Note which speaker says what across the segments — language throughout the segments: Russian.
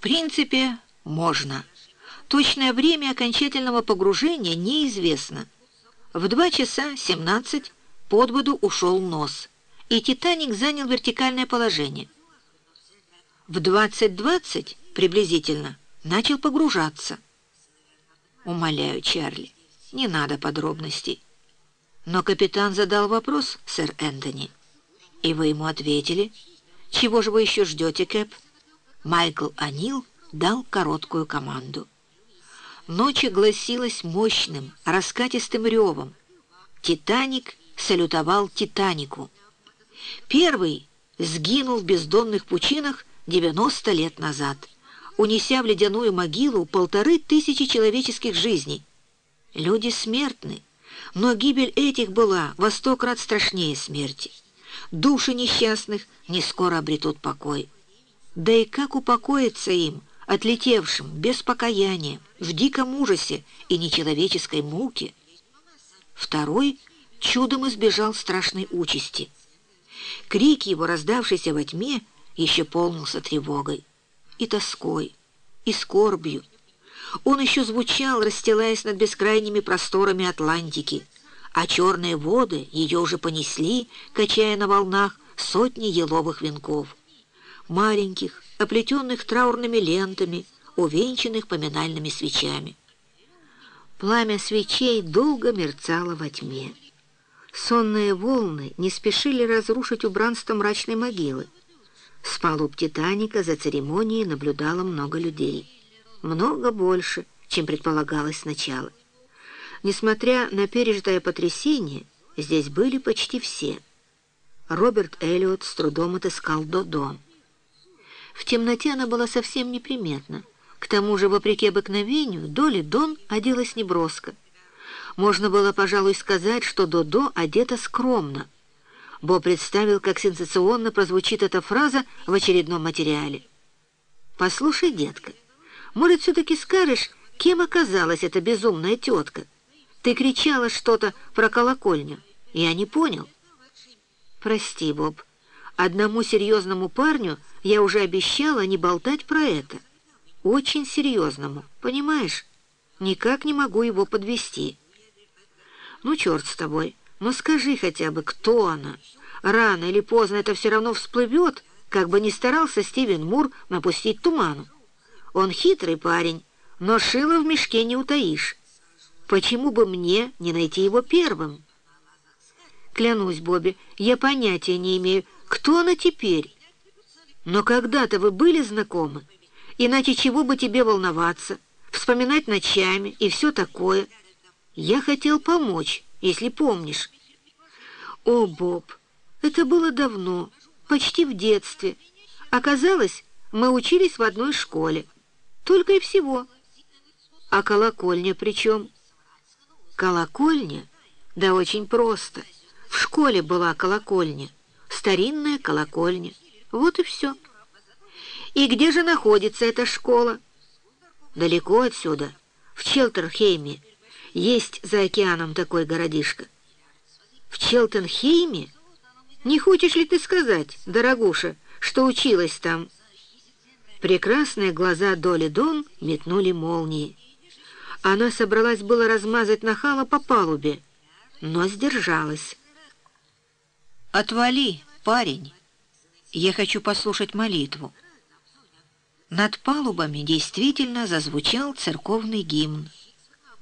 Speaker 1: принципе, можно. Точное время окончательного погружения неизвестно. В 2 часа 17 под воду ушел нос, и «Титаник» занял вертикальное положение. В 20.20 приблизительно начал погружаться. Умоляю, Чарли, не надо подробностей. Но капитан задал вопрос, сэр Энтони. И вы ему ответили. Чего же вы еще ждете, Кэп? Майкл Анил дал короткую команду. Ночь гласилась мощным, раскатистым ревом. «Титаник» салютовал «Титанику». Первый сгинул в бездонных пучинах 90 лет назад, унеся в ледяную могилу полторы тысячи человеческих жизней. Люди смертны, но гибель этих была во сто крат страшнее смерти. Души несчастных не скоро обретут покой. Да и как упокоиться им, отлетевшим, без покаяния, в диком ужасе и нечеловеческой муке? Второй чудом избежал страшной участи. Крик его, раздавшийся во тьме, еще полнился тревогой и тоской, и скорбью. Он еще звучал, расстилаясь над бескрайними просторами Атлантики, а черные воды ее уже понесли, качая на волнах сотни еловых венков маленьких, оплетенных траурными лентами, увенчанных поминальными свечами. Пламя свечей долго мерцало во тьме. Сонные волны не спешили разрушить убранство мрачной могилы. С палуб «Титаника» за церемонией наблюдало много людей. Много больше, чем предполагалось сначала. Несмотря на пережитое потрясение, здесь были почти все. Роберт Эллиот с трудом отыскал Додо. В темноте она была совсем неприметна. К тому же, вопреки обыкновению, Доли Дон оделась неброско. Можно было, пожалуй, сказать, что Додо одета скромно. Бо представил, как сенсационно прозвучит эта фраза в очередном материале. «Послушай, детка, может, все-таки скажешь, кем оказалась эта безумная тетка? Ты кричала что-то про колокольню. Я не понял». «Прости, Боб». Одному серьезному парню я уже обещала не болтать про это. Очень серьезному, понимаешь? Никак не могу его подвести. Ну, черт с тобой, ну скажи хотя бы, кто она? Рано или поздно это все равно всплывет, как бы ни старался Стивен Мур напустить туману. Он хитрый парень, но шило в мешке не утаишь. Почему бы мне не найти его первым? Клянусь, Бобби, я понятия не имею, кто она теперь? Но когда-то вы были знакомы, иначе чего бы тебе волноваться, вспоминать ночами и все такое. Я хотел помочь, если помнишь. О, Боб, это было давно, почти в детстве. Оказалось, мы учились в одной школе. Только и всего. А колокольня при чем? Колокольня? Да очень просто. В школе была колокольня старинная колокольня. Вот и все. И где же находится эта школа? Далеко отсюда, в Челтерхейме. Есть за океаном такой городишко. В Челтенхейме? Не хочешь ли ты сказать, дорогуша, что училась там? Прекрасные глаза Доли Дон метнули молнии. Она собралась было размазать нахала по палубе, но сдержалась. «Отвали, парень! Я хочу послушать молитву». Над палубами действительно зазвучал церковный гимн.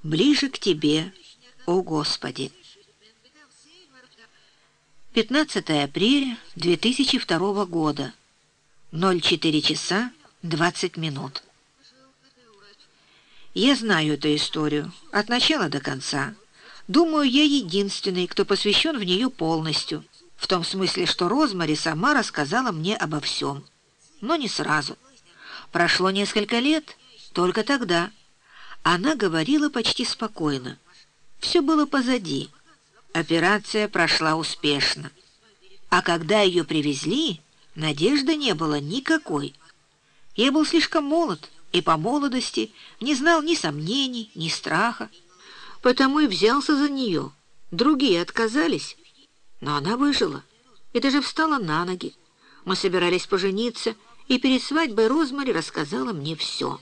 Speaker 1: «Ближе к Тебе, о Господи!» 15 апреля 2002 года, 04 часа 20 минут. Я знаю эту историю от начала до конца. Думаю, я единственный, кто посвящен в нее полностью – в том смысле, что Розмари сама рассказала мне обо всем. Но не сразу. Прошло несколько лет, только тогда. Она говорила почти спокойно. Все было позади. Операция прошла успешно. А когда ее привезли, надежды не было никакой. Я был слишком молод, и по молодости не знал ни сомнений, ни страха. Потому и взялся за нее. Другие отказались. Но она выжила и даже встала на ноги. Мы собирались пожениться, и перед свадьбой Розмари рассказала мне все.